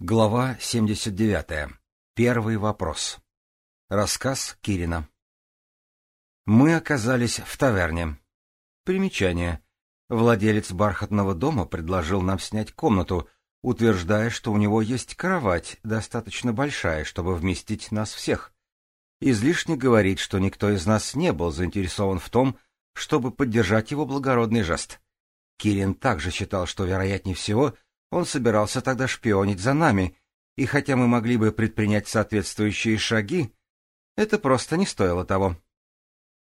Глава 79. Первый вопрос. Рассказ Кирина. Мы оказались в таверне. Примечание. Владелец бархатного дома предложил нам снять комнату, утверждая, что у него есть кровать, достаточно большая, чтобы вместить нас всех. Излишне говорить, что никто из нас не был заинтересован в том, чтобы поддержать его благородный жест. Кирин также считал, что, вероятнее всего, он собирался тогда шпионить за нами, и хотя мы могли бы предпринять соответствующие шаги, это просто не стоило того.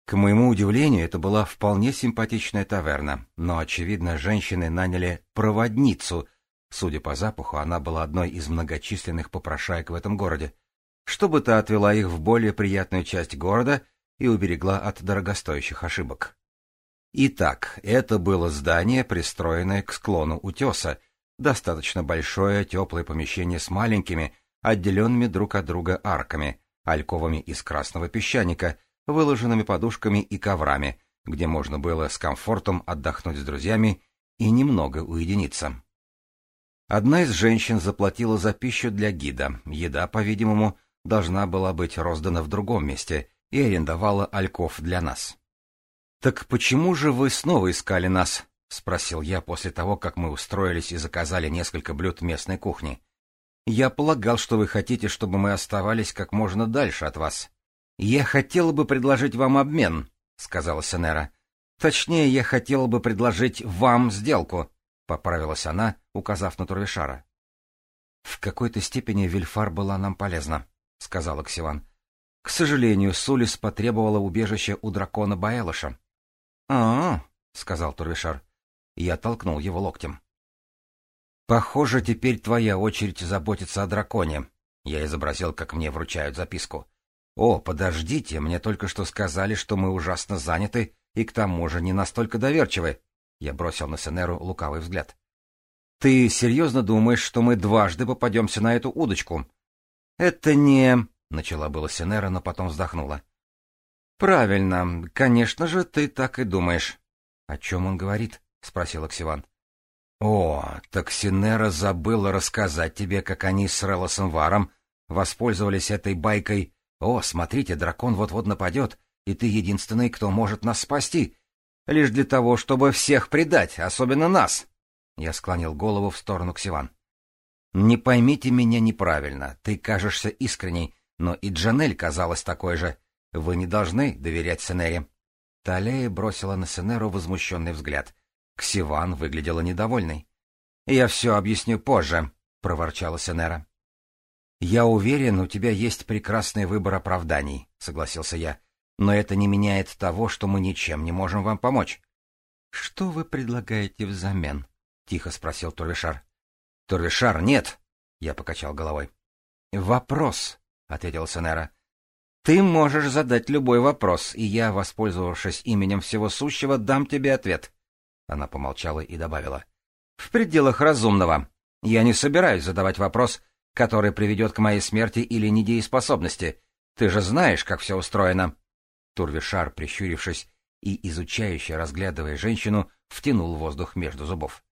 К моему удивлению, это была вполне симпатичная таверна, но, очевидно, женщины наняли проводницу. Судя по запаху, она была одной из многочисленных попрошаек в этом городе, чтобы та отвела их в более приятную часть города и уберегла от дорогостоящих ошибок. Итак, это было здание, пристроенное к склону утеса, Достаточно большое теплое помещение с маленькими, отделенными друг от друга арками, альковами из красного песчаника, выложенными подушками и коврами, где можно было с комфортом отдохнуть с друзьями и немного уединиться. Одна из женщин заплатила за пищу для гида, еда, по-видимому, должна была быть роздана в другом месте, и арендовала альков для нас. «Так почему же вы снова искали нас?» — спросил я после того, как мы устроились и заказали несколько блюд местной кухни. «Я полагал, что вы хотите, чтобы мы оставались как можно дальше от вас». «Я хотела бы предложить вам обмен», — сказала Сенера. «Точнее, я хотела бы предложить вам сделку», — поправилась она, указав на Турвишара. «В какой-то степени Вильфар была нам полезна», — сказала Ксиван. «К сожалению, Сулис потребовала убежище у дракона Баэлыша». «А-а», — сказал Турвишар. Я толкнул его локтем. «Похоже, теперь твоя очередь заботиться о драконе». Я изобразил, как мне вручают записку. «О, подождите, мне только что сказали, что мы ужасно заняты и к тому же не настолько доверчивы». Я бросил на Сенеру лукавый взгляд. «Ты серьезно думаешь, что мы дважды попадемся на эту удочку?» «Это не...» — начала было Сенера, но потом вздохнула. «Правильно. Конечно же, ты так и думаешь». «О чем он говорит?» — спросил Оксиван. — О, так Синера забыла рассказать тебе, как они с Релосом Варом воспользовались этой байкой. О, смотрите, дракон вот-вот нападет, и ты единственный, кто может нас спасти. Лишь для того, чтобы всех предать, особенно нас. Я склонил голову в сторону Ксиван. — Не поймите меня неправильно, ты кажешься искренней, но и Джанель казалась такой же. Вы не должны доверять Сенере. Талея бросила на Сенеру возмущенный взгляд — Ксиван выглядела недовольной. «Я все объясню позже», — проворчала Сенера. «Я уверен, у тебя есть прекрасный выбор оправданий», — согласился я. «Но это не меняет того, что мы ничем не можем вам помочь». «Что вы предлагаете взамен?» — тихо спросил Турвишар. «Турвишар, нет!» — я покачал головой. «Вопрос», — ответил Сенера. «Ты можешь задать любой вопрос, и я, воспользовавшись именем всего сущего, дам тебе ответ. Она помолчала и добавила. «В пределах разумного. Я не собираюсь задавать вопрос, который приведет к моей смерти или недееспособности. Ты же знаешь, как все устроено». Турвишар, прищурившись и изучающе разглядывая женщину, втянул воздух между зубов.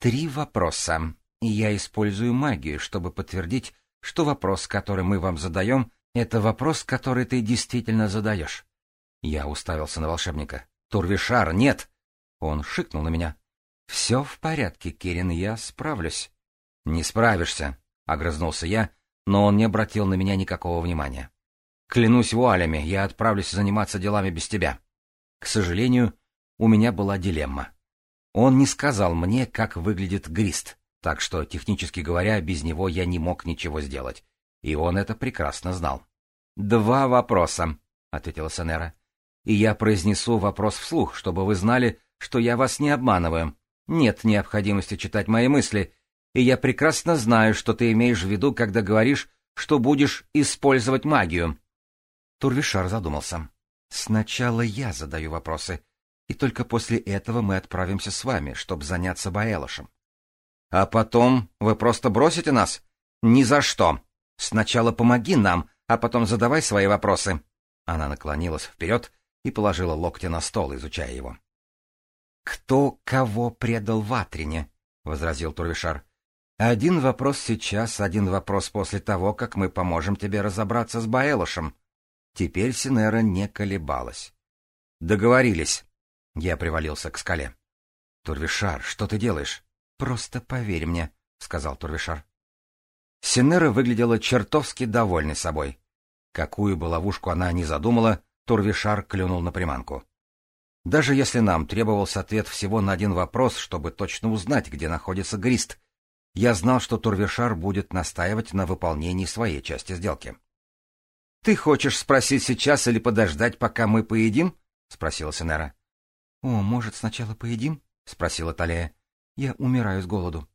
«Три вопроса. Я использую магию, чтобы подтвердить, что вопрос, который мы вам задаем, это вопрос, который ты действительно задаешь». Я уставился на волшебника. «Турвишар, нет!» Он шикнул на меня. «Все в порядке, Кирин, я справлюсь». «Не справишься», — огрызнулся я, но он не обратил на меня никакого внимания. «Клянусь вуалями, я отправлюсь заниматься делами без тебя». К сожалению, у меня была дилемма. Он не сказал мне, как выглядит Грист, так что, технически говоря, без него я не мог ничего сделать. И он это прекрасно знал. «Два вопроса», — ответила Сенера. «И я произнесу вопрос вслух, чтобы вы знали, что я вас не обманываю. Нет необходимости читать мои мысли, и я прекрасно знаю, что ты имеешь в виду, когда говоришь, что будешь использовать магию. Турвишар задумался. Сначала я задаю вопросы, и только после этого мы отправимся с вами, чтобы заняться Баэлошем. А потом вы просто бросите нас? Ни за что. Сначала помоги нам, а потом задавай свои вопросы. Она наклонилась вперед и положила локти на стол, изучая его. «Кто кого предал в Атрине?» — возразил Турвишар. «Один вопрос сейчас, один вопрос после того, как мы поможем тебе разобраться с Баэлошем». Теперь Синера не колебалась. «Договорились». Я привалился к скале. «Турвишар, что ты делаешь?» «Просто поверь мне», — сказал Турвишар. Синера выглядела чертовски довольной собой. Какую бы ловушку она ни задумала, Турвишар клюнул на приманку. Даже если нам требовался ответ всего на один вопрос, чтобы точно узнать, где находится Грист, я знал, что Турвишар будет настаивать на выполнении своей части сделки. — Ты хочешь спросить сейчас или подождать, пока мы поедим? — спросила Сенера. — О, может, сначала поедим? — спросила Талея. Я умираю с голоду.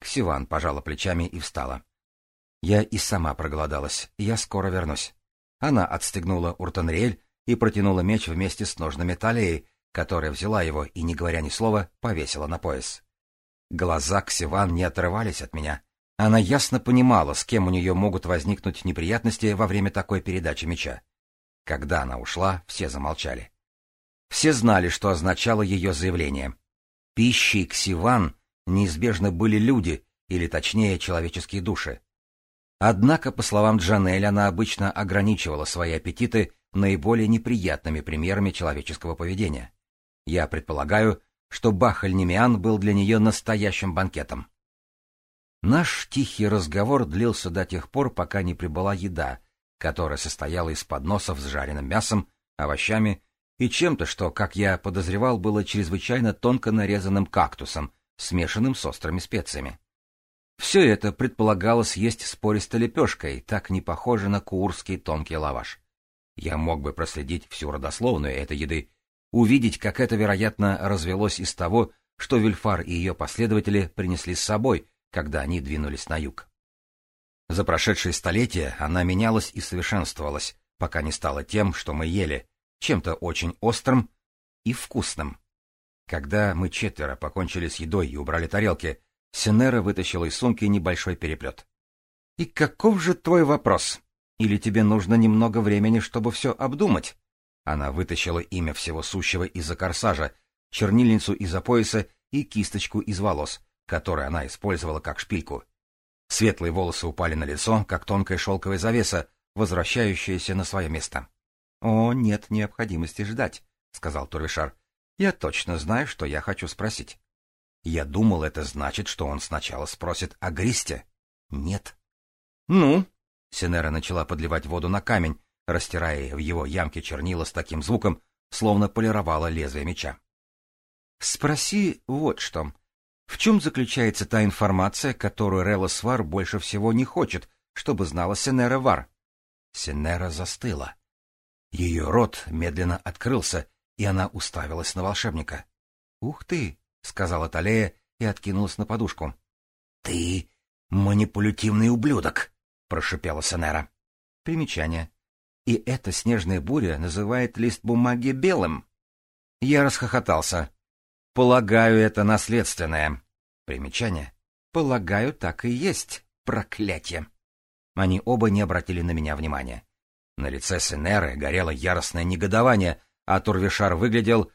Ксиван пожала плечами и встала. — Я и сама проголодалась, я скоро вернусь. Она отстегнула Уртенриэль, и протянула меч вместе с ножными талии, которая взяла его и, не говоря ни слова, повесила на пояс. Глаза Ксиван не отрывались от меня. Она ясно понимала, с кем у нее могут возникнуть неприятности во время такой передачи меча. Когда она ушла, все замолчали. Все знали, что означало ее заявление. Пищей Ксиван неизбежно были люди, или точнее, человеческие души. Однако, по словам Джанель, она обычно ограничивала свои аппетиты наиболее неприятными примерами человеческого поведения. Я предполагаю, что Бахальнемиан был для нее настоящим банкетом. Наш тихий разговор длился до тех пор, пока не прибыла еда, которая состояла из подносов с жареным мясом, овощами и чем-то, что, как я подозревал, было чрезвычайно тонко нарезанным кактусом, смешанным с острыми специями. Все это предполагалось есть с пористой лепешкой, так не похоже на курский тонкий лаваш. Я мог бы проследить всю родословную этой еды, увидеть, как это, вероятно, развелось из того, что Вильфар и ее последователи принесли с собой, когда они двинулись на юг. За прошедшие столетия она менялась и совершенствовалась, пока не стала тем, что мы ели, чем-то очень острым и вкусным. Когда мы четверо покончили с едой и убрали тарелки, Синера вытащила из сумки небольшой переплет. «И каков же твой вопрос?» Или тебе нужно немного времени, чтобы все обдумать?» Она вытащила имя всего сущего из-за корсажа, чернильницу из-за пояса и кисточку из волос, которую она использовала как шпильку. Светлые волосы упали на лицо, как тонкая шелковая завеса, возвращающаяся на свое место. — О, нет необходимости ждать, — сказал Турвишар. — Я точно знаю, что я хочу спросить. Я думал, это значит, что он сначала спросит о Гристе. Нет. — Ну, Синера начала подливать воду на камень, растирая в его ямке чернила с таким звуком, словно полировала лезвие меча. «Спроси вот что. В чем заключается та информация, которую Релос Вар больше всего не хочет, чтобы знала Синера Вар?» Синера застыла. Ее рот медленно открылся, и она уставилась на волшебника. «Ух ты!» — сказала Талея и откинулась на подушку. «Ты манипулятивный ублюдок!» — прошипела Сенера. Примечание. И эта снежная буря называет лист бумаги белым. Я расхохотался. Полагаю, это наследственное. Примечание. Полагаю, так и есть. Проклятие. Они оба не обратили на меня внимания. На лице Сенеры горело яростное негодование, а Турвишар выглядел,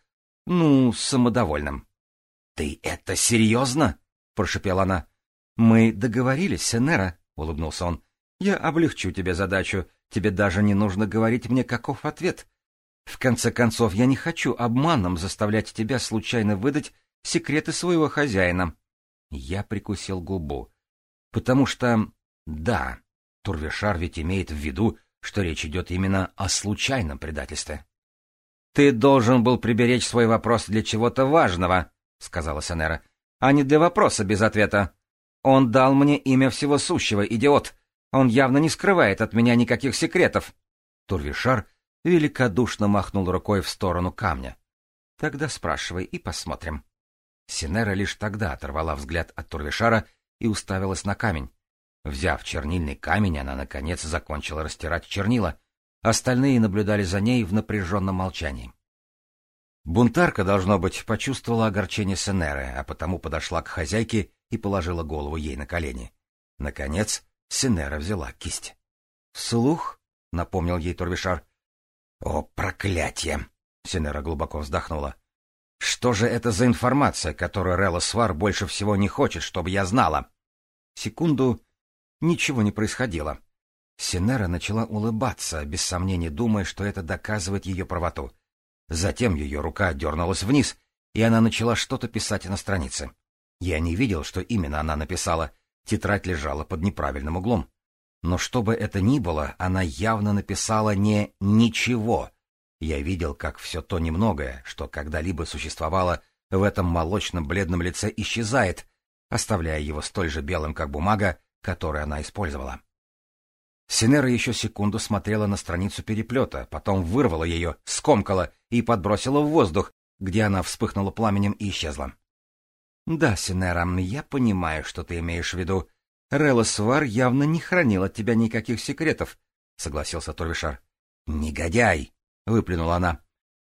ну, самодовольным. — Ты это серьезно? — прошепела она. — Мы договорились, Сенера, — улыбнулся он. Я облегчу тебе задачу, тебе даже не нужно говорить мне, каков ответ. В конце концов, я не хочу обманом заставлять тебя случайно выдать секреты своего хозяина. Я прикусил губу. Потому что... Да, Турвишар ведь имеет в виду, что речь идет именно о случайном предательстве. — Ты должен был приберечь свой вопрос для чего-то важного, — сказала Санера, — а не для вопроса без ответа. Он дал мне имя всего сущего, идиот. А он явно не скрывает от меня никаких секретов. Турвишар великодушно махнул рукой в сторону камня. Тогда спрашивай и посмотрим. Синера лишь тогда оторвала взгляд от Турвишара и уставилась на камень. Взяв чернильный камень, она, наконец, закончила растирать чернила. Остальные наблюдали за ней в напряженном молчании. Бунтарка, должно быть, почувствовала огорчение Сенеры, а потому подошла к хозяйке и положила голову ей на колени. Наконец, Синера взяла кисть. «Слух?» — напомнил ей Торвишар. «О, проклятие!» — Синера глубоко вздохнула. «Что же это за информация, которую Релла Свар больше всего не хочет, чтобы я знала?» Секунду ничего не происходило. Синера начала улыбаться, без сомнения думая, что это доказывает ее правоту. Затем ее рука дернулась вниз, и она начала что-то писать на странице. Я не видел, что именно она написала — Тетрадь лежала под неправильным углом. Но что бы это ни было, она явно написала не «ничего». Я видел, как все то немногое, что когда-либо существовало, в этом молочном бледном лице исчезает, оставляя его столь же белым, как бумага, которую она использовала. Синера еще секунду смотрела на страницу переплета, потом вырвала ее, скомкала и подбросила в воздух, где она вспыхнула пламенем и исчезла. «Да, Синерам, я понимаю, что ты имеешь в виду. Релосвар явно не хранил от тебя никаких секретов», — согласился Торвишар. «Негодяй!» — выплюнула она.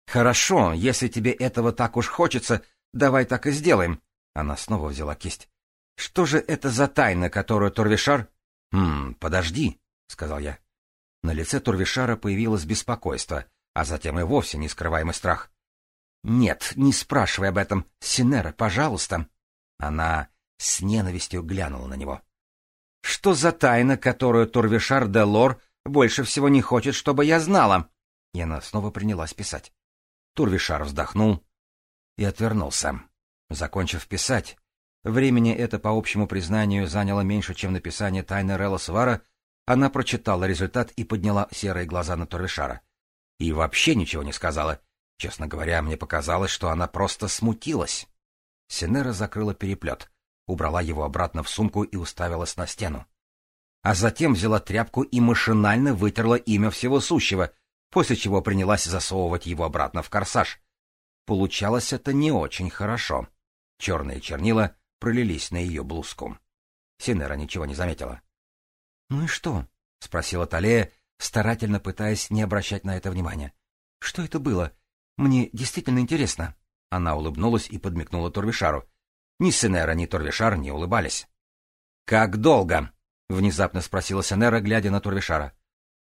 «Хорошо, если тебе этого так уж хочется, давай так и сделаем». Она снова взяла кисть. «Что же это за тайна, которую Торвишар...» «Хм, подожди», — сказал я. На лице Турвишара появилось беспокойство, а затем и вовсе нескрываемый страх. Нет, не спрашивай об этом. Синера, пожалуйста. Она с ненавистью глянула на него. Что за тайна, которую Турвишар де Лор больше всего не хочет, чтобы я знала? И она снова принялась писать. Турвишар вздохнул и отвернулся. Закончив писать, времени это, по общему признанию, заняло меньше, чем написание тайны Релла Свара, она прочитала результат и подняла серые глаза на Турвишара. И вообще ничего не сказала — Честно говоря, мне показалось, что она просто смутилась. Синера закрыла переплет, убрала его обратно в сумку и уставилась на стену. А затем взяла тряпку и машинально вытерла имя всего сущего, после чего принялась засовывать его обратно в корсаж. Получалось это не очень хорошо. Черные чернила пролились на ее блузку. Синера ничего не заметила. — Ну и что? — спросила Талея, старательно пытаясь не обращать на это внимания. — Что это было? Мне действительно интересно. Она улыбнулась и подмигнула Турвишару. Ни Сенера, ни Турвишар не улыбались. «Как долго?» — внезапно спросила Сенера, глядя на Турвишара.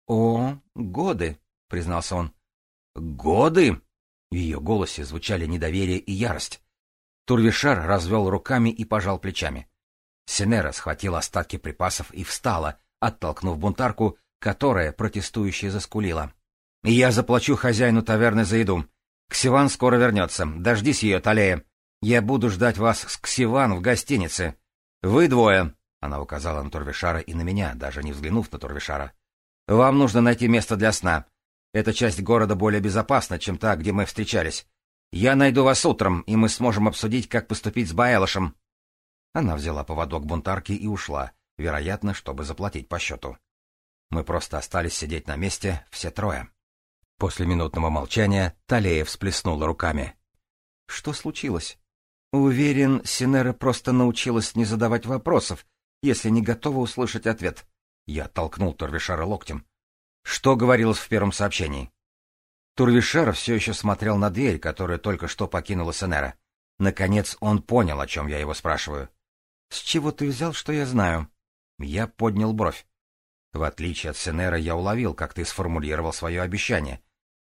«О, годы», — признался он. «Годы?» — в ее голосе звучали недоверие и ярость. Турвишар развел руками и пожал плечами. Сенера схватила остатки припасов и встала, оттолкнув бунтарку, которая протестующе заскулила. «Я заплачу хозяину таверны за еду. Ксиван скоро вернется. Дождись ее, Талея. Я буду ждать вас с Ксиван в гостинице. Вы двое, — она указала на Турвишара и на меня, даже не взглянув на Турвишара. Вам нужно найти место для сна. Эта часть города более безопасна, чем та, где мы встречались. Я найду вас утром, и мы сможем обсудить, как поступить с Баэлошем. Она взяла поводок бунтарки и ушла, вероятно, чтобы заплатить по счету. Мы просто остались сидеть на месте, все трое. После минутного молчания Талея всплеснула руками. «Что случилось?» «Уверен, Синера просто научилась не задавать вопросов, если не готова услышать ответ». Я толкнул Турвишара локтем. «Что говорилось в первом сообщении?» Турвишар все еще смотрел на дверь, которую только что покинула Синера. Наконец он понял, о чем я его спрашиваю. «С чего ты взял, что я знаю?» Я поднял бровь. В отличие от Синера, я уловил, как ты сформулировал свое обещание.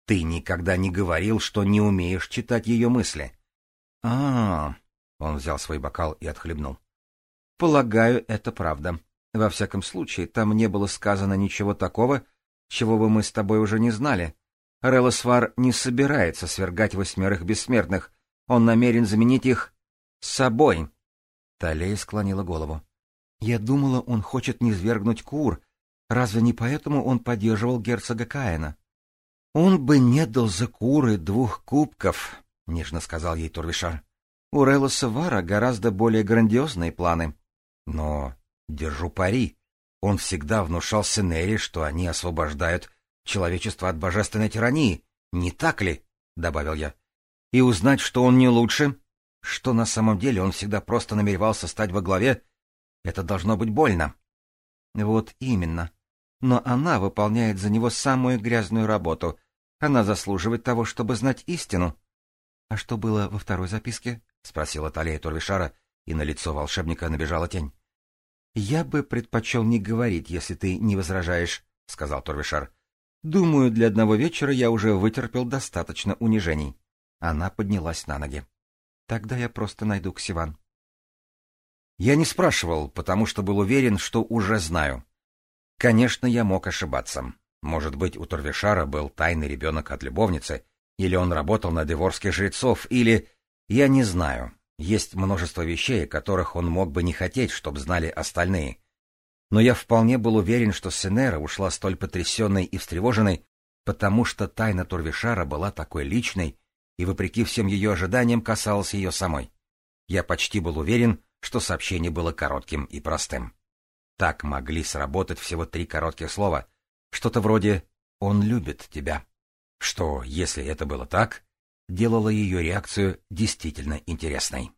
Ты никогда не говорил, что не умеешь читать ее мысли. А, -а, -а он взял свой бокал и отхлебнул. Полагаю, это правда. Во всяком случае, там не было сказано ничего такого, чего бы мы с тобой уже не знали. Релосвар не собирается свергать восьмерых бессмертных. Он намерен заменить их собой. Талей склонила голову. Я думала, он хочет низвергнуть Кур. Разве не поэтому он поддерживал герцога Каина? Он бы не дал за куры двух кубков, — нежно сказал ей Турвишар. У Релоса Вара гораздо более грандиозные планы. Но, держу пари, он всегда внушал Сенери, что они освобождают человечество от божественной тирании. Не так ли? — добавил я. И узнать, что он не лучше, что на самом деле он всегда просто намеревался стать во главе, это должно быть больно. Вот именно. Но она выполняет за него самую грязную работу, Она заслуживает того, чтобы знать истину. — А что было во второй записке? — спросила Талия Турвишара, и на лицо волшебника набежала тень. — Я бы предпочел не говорить, если ты не возражаешь, — сказал Турвишар. — Думаю, для одного вечера я уже вытерпел достаточно унижений. Она поднялась на ноги. — Тогда я просто найду Ксиван. Я не спрашивал, потому что был уверен, что уже знаю. Конечно, я мог ошибаться. Может быть, у Торвишара был тайный ребенок от любовницы, или он работал на деворских жрецов, или... Я не знаю. Есть множество вещей, которых он мог бы не хотеть, чтобы знали остальные. Но я вполне был уверен, что Сенера ушла столь потрясенной и встревоженной, потому что тайна Турвишара была такой личной и, вопреки всем ее ожиданиям, касалась ее самой. Я почти был уверен, что сообщение было коротким и простым. Так могли сработать всего три коротких слова, что-то вроде «он любит тебя», что, если это было так, делало ее реакцию действительно интересной.